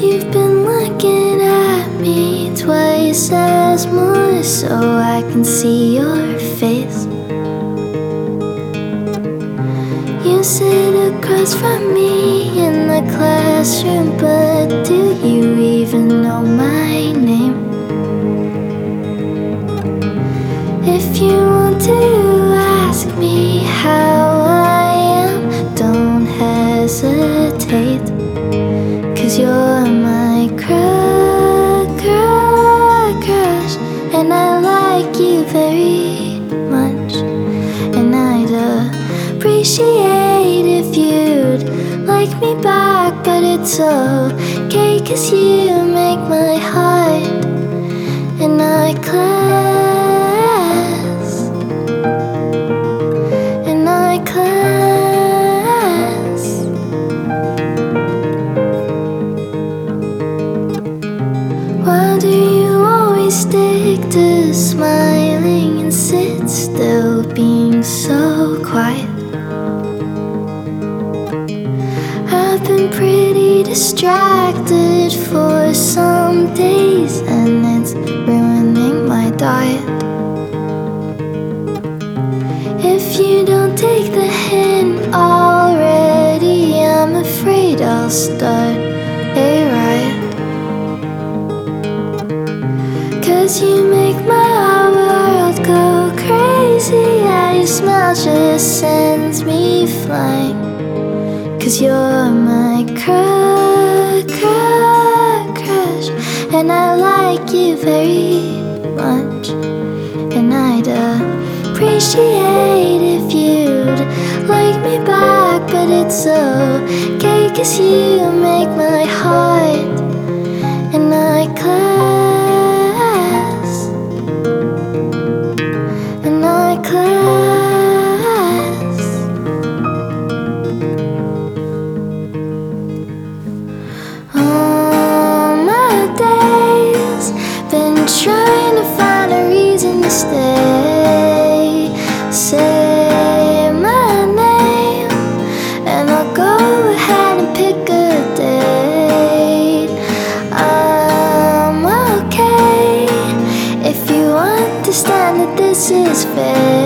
you've been looking at me twice as much so I can see your face. You sit across from me in the classroom, but do you even know my name? If you but it's cause you make my heart and I class and I class. Why do you always stick to smiling and sit still, being so quiet? I've been pretty distracted for some days, and it's ruining my diet. If you don't take the hint already, I'm afraid I'll start a riot. Cause you make my world go crazy. Yeah, your smile just sends me flying. Cause you're my cru- cru- crush. And I like you very much. And I'd appreciate if you'd like me back. But it's okay, cause you make my heart is fair.